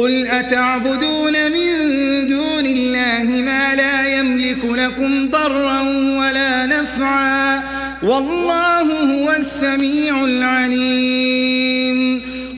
قل أتعبدون من دون الله ما لا يملك لكم ضرا ولا نفعا والله هو السميع العليم